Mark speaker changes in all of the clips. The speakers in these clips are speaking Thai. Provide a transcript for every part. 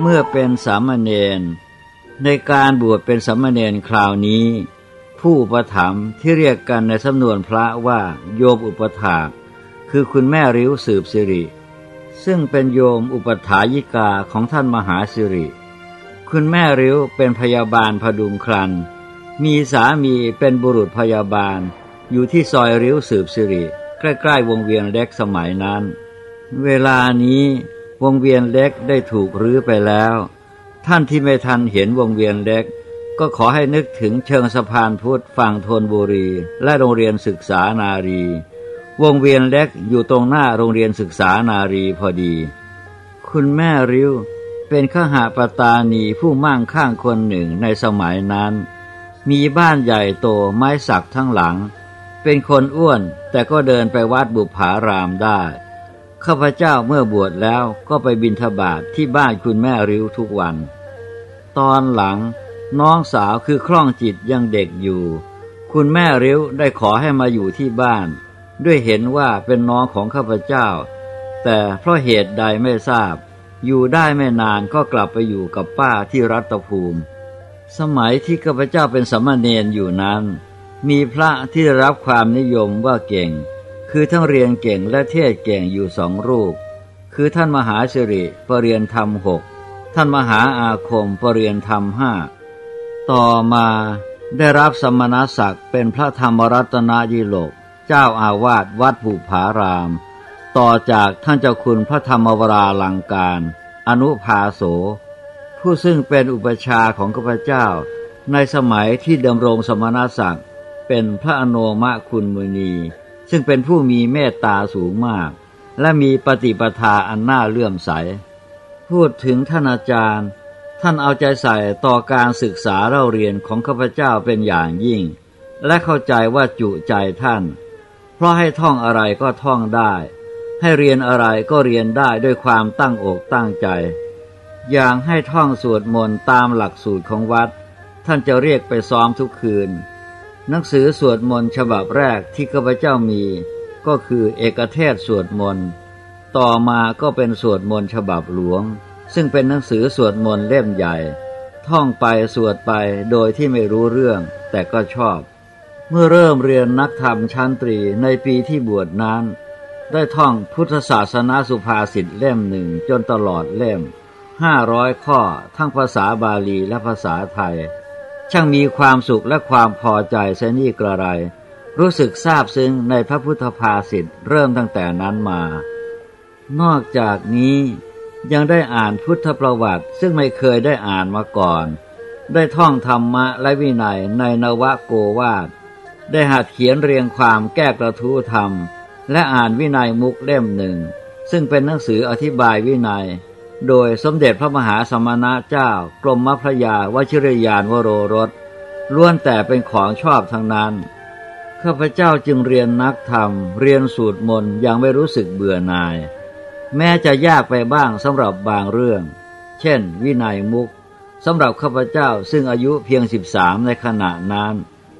Speaker 1: เมื่อเป็นสามเณรในการบวชเป็นสามเณรคราวนี้ ผู้อุปถัมภ์ที่เรียกกันในสำนวนพระว่าโยมอุปถาก คือคุณแม่ริ้วสืบสิริ ซึ่งเป็นโยมอุปถายิกาของท่านมหาสิริ คุณแม่ริ้วเป็นพยาบาลพดุงครัน มีสามีเป็นบุรุษพยาบาล อยู่ที่ซอยริ้วสืบสิริ ใกล้ๆวงเวียนเล็กสมัยนั้น เวลานี้ วงเวียนเล็กได้ถูกรื้อไปแล้ว ท่านที่ไม่ทันเห็นวงเวียนเล็ก ก็ขอให้นึกถึงเชิงสะพานพุทธฝั่งธนบุรี และโรงเรียนศึกษานารี วงเวียนเล็กอยู่ตรงหน้าโรงเรียนศึกษานารีพอดี คุณแม่ริ้วเป็นขหาปตานีผู้มั่งข้างคนหนึ่งในสมัยนั้น มีบ้านใหญ่โตไม้สักทั้งหลัง เป็นคนอ้วนแต่ก็เดินไปวัดบุพารามได้ ข้าพเจ้าเมื่อบวชแล้วก็ไปบินทบาทที่บ้านคุณแม่ริ้วทุกวัน ตอนหลังน้องสาวคือคล่องจิตยังเด็กอยู่ คุณแม่ริ้วได้ขอให้มาอยู่ที่บ้าน ด้วยเห็นว่าเป็นน้องของข้าพเจ้า แต่เพราะเหตุใดไม่ทราบ อยู่ได้ไม่นานก็กลับไปอยู่กับป้าที่รัตภูมิ สมัยที่ข้าพเจ้าเป็นสมณเณรอยู่นั้น มีพระที่รับความนิยมว่าเก่ง คือทั้งเรียนเก่งและเทศเก่งอยู่สองรูป คือท่านมหาสิริปรริยนธรรมหกท่านมหาอาคมปรริยนธรรมห้าต่อมาได้รับสมณศักดิ์เป็นพระธรรมรัตนยิโลก เจ้าอาวาสวัดบุผาราม ต่อจากท่านเจ้าคุณพระธรรมวราลังการ อนุภาโส ผู้ซึ่งเป็นอุปชาของข้าพเจ้า ในสมัยที่ดำรงสมณศักดิ์เป็นพระอโนมะคุณมุนี ซึ่งเป็นผู้มีเมตตาสูงมาก และมีปฏิปทาอันน่าเลื่อมใส พูดถึงท่านอาจารย์ ท่านเอาใจใส่ต่อการศึกษาเราเรียนของข้าพเจ้าเป็นอย่างยิ่ง และเข้าใจว่าจุใจท่าน เพราะให้ท่องอะไรก็ท่องได้ ให้เรียนอะไรก็เรียนได้ด้วยความตั้งอกตั้งใจ อย่างให้ท่องสวดมนต์ตามหลักสูตรของวัด ท่านจะเรียกไปซ้อมทุกคืน หนังสือสวดมนต์ฉบับแรกที่ข้าพเจ้ามี ก็คือเอกเทศสวดมนต์ต่อมาก็เป็นสวดมนต์ฉบับหลวง ซึ่งเป็นหนังสือสวดมนต์เล่มใหญ่ ท่องไปสวดไปโดยที่ไม่รู้เรื่อง แต่ก็ชอบ เมื่อเริ่มเรียนนักธรรมชั้นตรีในปีที่บวชนั้น ได้ท่องพุทธศาสนาสุภาษิตเล่มหนึ่งจนตลอดเล่มห้าร้อยข้อทั้งภาษาบาลีและภาษาไทย ช่างมีความสุขและความพอใจเสนี่กระไร รู้สึกซาบซึ้งในพระพุทธภาษิตเริ่มตั้งแต่นั้นมา นอกจากนี้ยังได้อ่านพุทธประวัติซึ่งไม่เคยได้อ่านมาก่อน ได้ท่องธรรมะและวินัยในนวโกวาท ได้หัดเขียนเรียงความแก้กระทู้ธรรม และอ่านวินัยมุกเล่มหนึ่ง ซึ่งเป็นหนังสืออธิบายวินัย โดยสมเด็จพระมหาสมณะเจ้ากรมมพระยาวชิรยานวโรรสล้วนแต่เป็นของชอบทั้งนั้นข้าพเจ้าจึงเรียนนักธรรม เรียนสูตรมนต์ยังไม่รู้สึกเบื่อหน่าย แม้จะยากไปบ้างสำหรับบางเรื่อง เช่น วินัยมุกสำหรับข้าพเจ้าซึ่งอายุเพียงสิบสามในขณะนั้น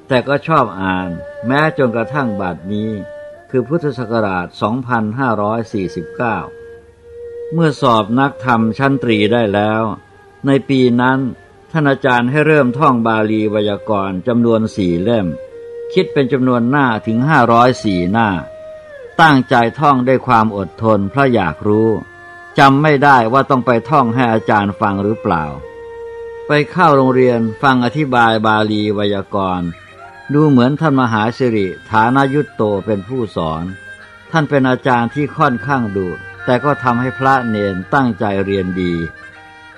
Speaker 1: แต่ก็ชอบอ่าน แม้จนกระทั่งบัดนี้ คือพุทธศักราช 2549 เมื่อสอบนักธรรมชั้นตรีได้แล้ว ในปีนั้นท่านอาจารย์ให้เริ่มท่องบาลีไวยากรณ์จำนวนสี่เล่ม คิดเป็นจำนวนหน้าถึงห้าร้อยสี่หน้า ตั้งใจท่องด้วยความอดทนเพราะอยากรู้จำไม่ได้ว่าต้องไปท่องให้อาจารย์ฟังหรือเปล่า ไปเข้าโรงเรียนฟังอธิบายบาลีไวยากรณ์ดูเหมือนท่านมหาสิริฐานายุตโตเป็นผู้สอน ท่านเป็นอาจารย์ที่ค่อนข้างดุ แต่ก็ทำให้พระเนนตั้งใจเรียนดี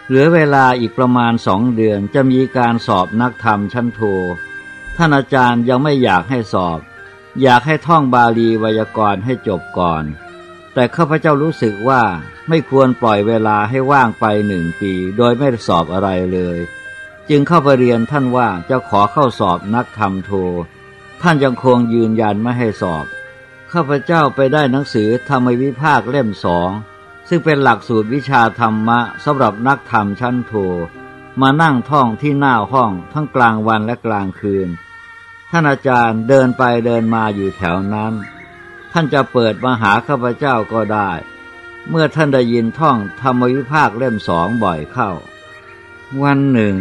Speaker 1: เหลือเวลาอีกประมาณสองเดือนจะมีการสอบนักธรรมชั้นโท ท่านอาจารย์ยังไม่อยากให้สอบ อยากให้ท่องบาลีไวยากรณ์ให้จบก่อน แต่ข้าพเจ้ารู้สึกว่าไม่ควรปล่อยเวลาให้ว่างไปหนึ่งปี โดยไม่สอบอะไรเลย จึงเข้าไปเรียนท่านว่าจะขอเข้าสอบนักธรรมโท ท่านยังคงยืนยันไม่ให้สอบ ข้าพเจ้าไปได้หนังสือธรรมวิภาคเล่มสอง ซึ่งเป็นหลักสูตรวิชาธรรมะสำหรับนักธรรมชั้นโท มานั่งท่องที่หน้าห้องทั้งกลางวันและกลางคืน ท่านอาจารย์เดินไปเดินมาอยู่แถวนั้น ท่านจะเปิดมาหาข้าพเจ้าก็ได้ เมื่อท่านได้ยินท่องธรรมวิภาคเล่มสองบ่อยเข้า วันหนึ่ง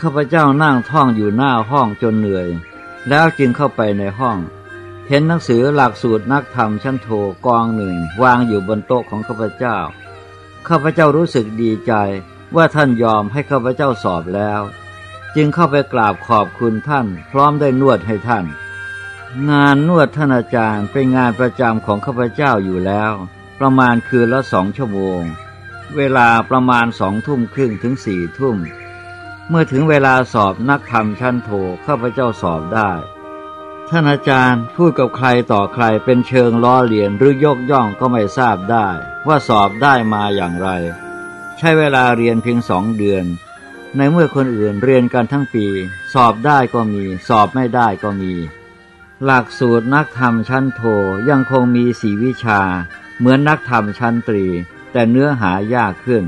Speaker 1: ข้าพเจ้านั่งท่องอยู่หน้าห้องจนเหนื่อย แล้วจึงเข้าไปในห้อง เห็นหนังสือหลักสูตรนักธรรมชั้นโทกองหนึ่งวางอยู่บนโต๊ะของข้าพเจ้า ข้าพเจ้ารู้สึกดีใจว่าท่านยอมให้ข้าพเจ้าสอบแล้ว จึงเข้าไปกราบขอบคุณท่าน พร้อมได้นวดให้ท่าน งานนวดท่านอาจารย์เป็นงานประจำของข้าพเจ้าอยู่แล้ว ประมาณคืนละสองชั่วโมง เวลาประมาณสองทุ่มครึ่งถึงสี่ทุ่ม เมื่อถึงเวลาสอบนักธรรมชั้นโทข้าพเจ้าสอบได้ ท่านอาจารย์พูดกับใครต่อใครเป็นเชิงล้อเลียนหรือยกย่องก็ไม่ทราบได้ ว่าสอบได้มาอย่างไร ใช้เวลาเรียนเพียงสองเดือน ในเมื่อคนอื่นเรียนกันทั้งปี สอบได้ก็มี สอบไม่ได้ก็มี หลักสูตรนักธรรมชั้นโทยังคงมีสีวิชา เหมือนนักธรรมชั้นตรี แต่เนื้อหายากขึ้น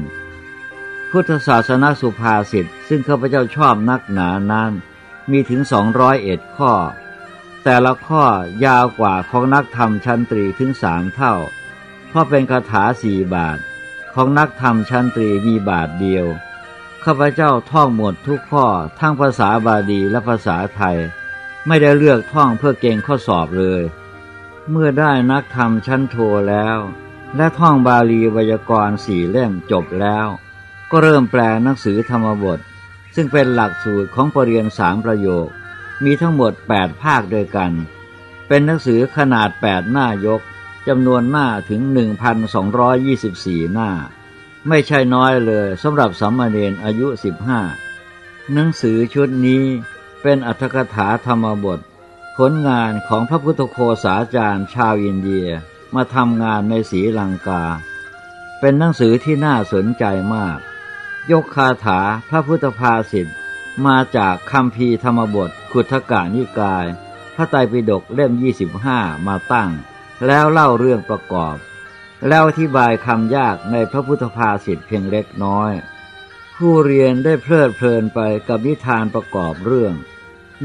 Speaker 1: พุทธศาสนาสุภาษิตซึ่งข้าพเจ้าชอบนักหนานั้น มีถึงสองร้อยเอ็ดข้อ แต่ละข้อยาวกว่าของนักธรรมชั้นตรีถึงสามเท่า เพราะเป็นคาถาสี่บาท ของนักธรรมชั้นตรีมีบาทเดียว ข้าพเจ้าท่องหมดทุกข้อทั้งภาษาบาลีและภาษาไทย ไม่ได้เลือกท่องเพื่อเก่งข้อสอบเลย เมื่อได้นักธรรมชั้นโทแล้ว และท่องบาลีไวยากรณ์สี่เล่มจบแล้ว ก็เริ่มแปลหนังสือธรรมบท ซึ่งเป็นหลักสูตรของปรริญญาสามประโยค มีทั้งหมด 8 ภาคด้วยกัน เป็นหนังสือขนาด 8 หน้ายกจำนวนหน้าถึง 1,224 หน้า ไม่ใช่น้อยเลยสำหรับสัมมเนนอายุ 15 หนังสือชุดนี้เป็นอัธกถาธรรมบท ผลงานของพระพุทธโคสาจารย์ชาวอินเดียมาทำงานในสีลังกา เป็นหนังสือที่น่าสนใจมาก ยกคาถาพระพุทธภาษิต มาจากคำพีธรรมบทขุทกานิกาย พระไตรปิฎกเล่มยี่สิบห้ามาตั้ง แล้วเล่าเรื่องประกอบ แล้วอธิบายคำยากในพระพุทธภาษิตเพียงเล็กน้อย ผู้เรียนได้เพลิดเพลินไปกับนิทานประกอบเรื่อง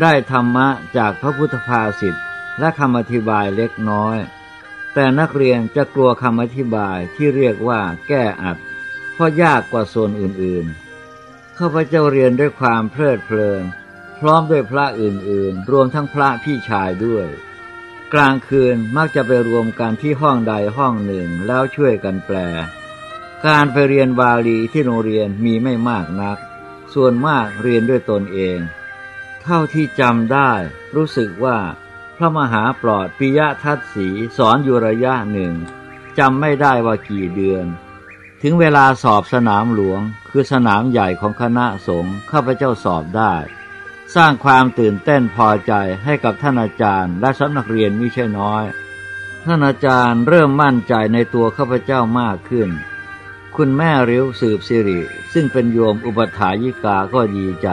Speaker 1: ได้ธรรมะจากพระพุทธภาษิตและคำอธิบายเล็กน้อย แต่นักเรียนจะกลัวคำอธิบายที่เรียกว่าแก้อัด เพราะยากกว่าโซนอื่นๆ ข้าพเจ้าเรียนด้วยความเพลิดเพลิน พร้อมด้วยพระอื่นๆ รวมทั้งพระพี่ชายด้วย กลางคืนมักจะไปรวมกันที่ห้องใดห้องหนึ่งแล้วช่วยกันแปล การไปเรียนบาลีที่โรงเรียนมีไม่มากนัก ส่วนมากเรียนด้วยตนเอง เท่าที่จำได้ รู้สึกว่าพระมหาปลอดปิยทัศสีสอนอยู่ระยะหนึ่งจำไม่ได้ว่ากี่เดือน ถึงเวลาสอบสนามหลวง คือสนามใหญ่ของคณะสงฆ์ข้าพเจ้าสอบได้ สร้างความตื่นเต้นพอใจให้กับท่านอาจารย์ และสำนักเรียนมิใช่น้อย ท่านอาจารย์เริ่มมั่นใจในตัวข้าพเจ้ามากขึ้น คุณแม่ริ้วสืบสิริ ซึ่งเป็นโยมอุปถายิกาก็ดีใจ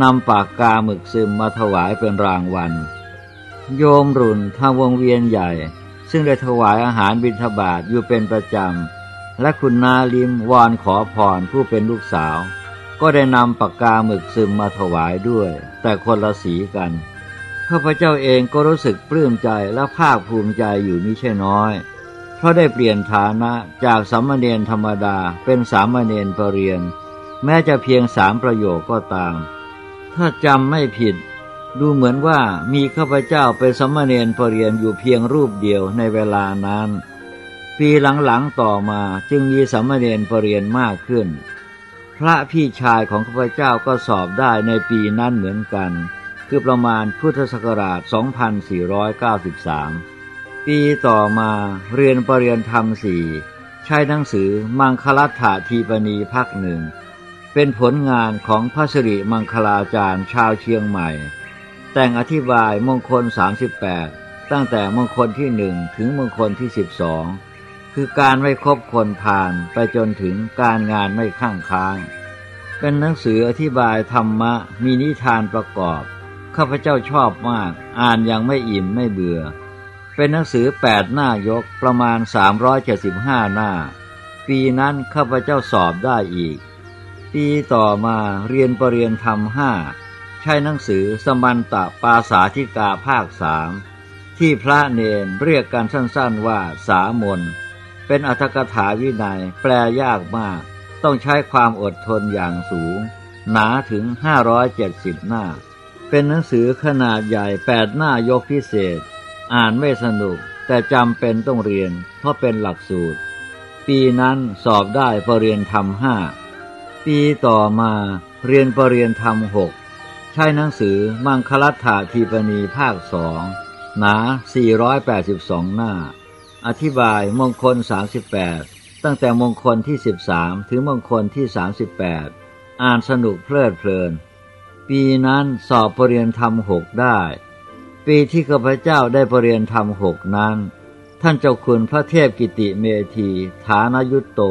Speaker 1: นำปากกาหมึกซึมมาถวายเป็นรางวัล โยมรุ่นทาวงเวียนใหญ่ ซึ่งได้ถวายอาหารบิณฑบาตอยู่เป็นประจำ และคุณนาลิมวอนขอพรผู้เป็นลูกสาว ก็ได้นำปากกาหมึกซึมมาถวายด้วย แต่คนละสีกันข้าพเจ้าเองก็รู้สึกปลื้มใจและภาคภูมิใจอยู่มิใช่น้อย เพราะได้เปลี่ยนฐานะจากสามเณรธรรมดาเป็นสามเณรปรริยน แม้จะเพียงสามประโยคก็ตาม ถ้าจำไม่ผิด ดูเหมือนว่ามีข้าพเจ้าเป็นสามเณรปรริยนอยู่เพียงรูปเดียวในเวลานั้น ปีหลังๆต่อมาจึงมีสามเณรปรริญญามากขึ้น พระพี่ชายของข้าพเจ้าก็สอบได้ในปีนั้นเหมือนกัน คือประมาณพุทธศักราช 2493 ปีต่อมาเรียนปรริญญาธรรมสี่ใช้หนังสือมังคลัตถาทีปณีพักหนึ่ง เป็นผลงานของพระสิริมังคลาจารย์ชาวเชียงใหม่ แต่งอธิบายมงคล 38 ตั้งแต่มงคลที่หนึ่งถึงมงคลที่ 12 คือการไม่คบคนผ่านไปจนถึงการงานไม่ข้างค้าง เป็นหนังสืออธิบายธรรมะมีนิทานประกอบ ข้าพเจ้าชอบมาก อ่านยังไม่อิ่มไม่เบื่อ เป็นหนังสือแปดหน้ายกประมาณ 375 หน้า ปีนั้นข้าพเจ้าสอบได้อีก ปีต่อมาเรียนปรริญญาธรรมห้าใช้หนังสือสมันตะปาสาธิกาภาคสามที่พระเนนเรียกกันสั้นๆว่าสามน เป็นอัตถกถาวินัยแปลยากมาก ต้องใช้ความอดทนอย่างสูง หนาถึง 570 หน้า เป็นหนังสือขนาดใหญ่แปดหน้ายกพิเศษ อ่านไม่สนุกแต่จำเป็นต้องเรียน เพราะเป็นหลักสูตร ปีนั้นสอบได้ปรริญญาธรรมห้าปีต่อมาเรียนปรริญญาธรรมหกใช้หนังสือมังคลัตถาทีปณีภาคสองหนา 482 หน้า อธิบายมงคล 38 ตั้งแต่มงคลที่ 13 ถึงมงคลที่ 38 อ่านสนุกเพลิดเพลิน ปีนั้นสอบปรริญญาธรรมหกได้ ปีที่ข้าพเจ้าได้ปรริญญาธรรมหกนั้น ท่านเจ้าคุณพระเทพกิติเมธี ฐานยุตโต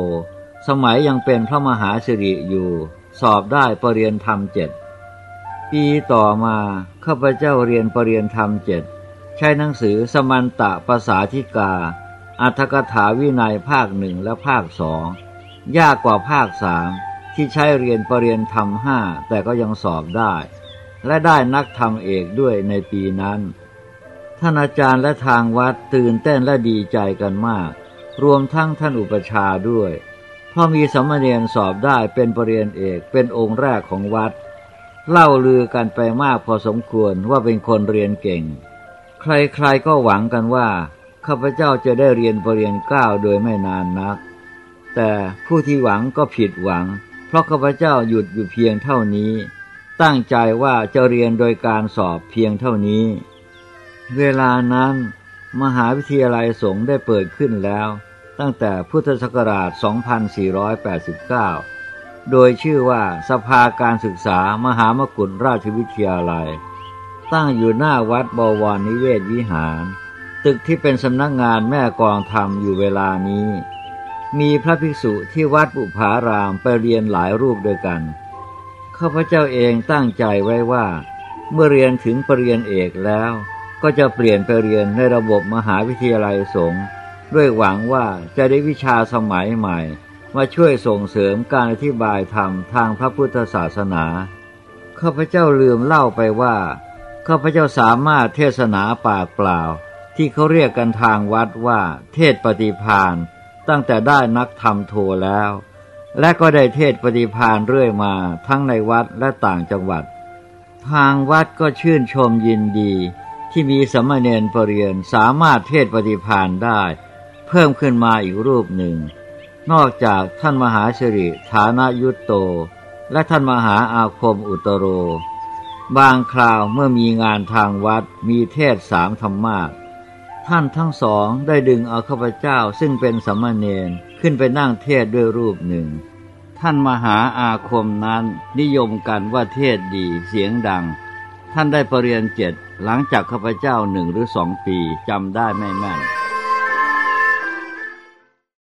Speaker 1: สมัยยังเป็นพระมหาสิริอยู่ สอบได้ปรริญญาธรรมเจ็ดปีต่อมาข้าพเจ้าเรียนปรริญญาธรรมเจ็ด ใช้หนังสือสมันตะภาษาธิกา อัธกถาวินัยภาคหนึ่งและภาคสองยากกว่าภาคสามที่ใช้เรียนปรริญญาธรรมห้าแต่ก็ยังสอบได้ และได้นักธรรมเอกด้วยในปีนั้น ท่านอาจารย์และทางวัดตื่นเต้นและดีใจกันมาก รวมทั้งท่านอุปชาด้วย เพราะมีสมณเณรสอบได้เป็นปรริญญาเอกเป็นองค์แรกของวัด เล่าลือกันไปมากพอสมควรว่าเป็นคนเรียนเก่ง ใครๆก็หวังกันว่า ข้าพเจ้าจะได้เรียนปรริญญาเก้าโดยไม่นานนัก แต่ผู้ที่หวังก็ผิดหวัง เพราะข้าพเจ้าหยุดอยู่เพียงเท่านี้ ตั้งใจว่าจะเรียนโดยการสอบเพียงเท่านี้ เวลานั้น มหาวิทยาลัยสงฆ์ได้เปิดขึ้นแล้ว ตั้งแต่พุทธศักราช 2489 โดยชื่อว่าสภาการศึกษามหามกุฏราชวิทยาลัย ตั้งอยู่หน้าวัดบวรนิเวศวิหาร ตึกที่เป็นสำนักงานแม่กองธรรมอยู่เวลานี้ มีพระภิกษุที่วัดบุพารามไปเรียนหลายรูปด้วยกันข้าพเจ้าเองตั้งใจไว้ว่า เมื่อเรียนถึงปรริญญาเอกแล้ว ก็จะเปลี่ยนไปเรียนในระบบมหาวิทยาลัยสงฆ์ด้วยหวังว่าจะได้วิชาสมัยใหม่ มาช่วยส่งเสริมการอธิบายธรรมทางพระพุทธศาสนาข้าพเจ้าลืมเล่าไปว่า ข้าพเจ้าสามารถเทศนาปากเปล่า ที่เขาเรียกกันทางวัดว่า เทศปฏิพานตั้งแต่ได้นักธรรมโทแล้ว และก็ได้เทศปฏิพานเรื่อยมาทั้งในวัดและต่างจังหวัด ทางวัดก็ชื่นชมยินดี ที่มีสมณเณรปรริยนสามารถเทศปฏิพานได้ เพิ่มขึ้นมาอีกรูปหนึ่ง นอกจากท่านมหาสิริฐานายุตโต และท่านมหาอาคมอุตโร บางคราวเมื่อมีงานทางวัดมีเทศสามธรรมาท่านทั้งสองได้ดึงเอาข้าพเจ้าซึ่งเป็นสมณเณรขึ้นไปนั่งเทศด้วยรูปหนึ่ง ท่านมหาอาคมนั้นนิยมกันว่าเทศดีเสียงดัง ท่านได้ปรริญญาเจ็ดหลังจากข้าพเจ้าหนึ่งหรือสองปีจำได้ไม่แม่น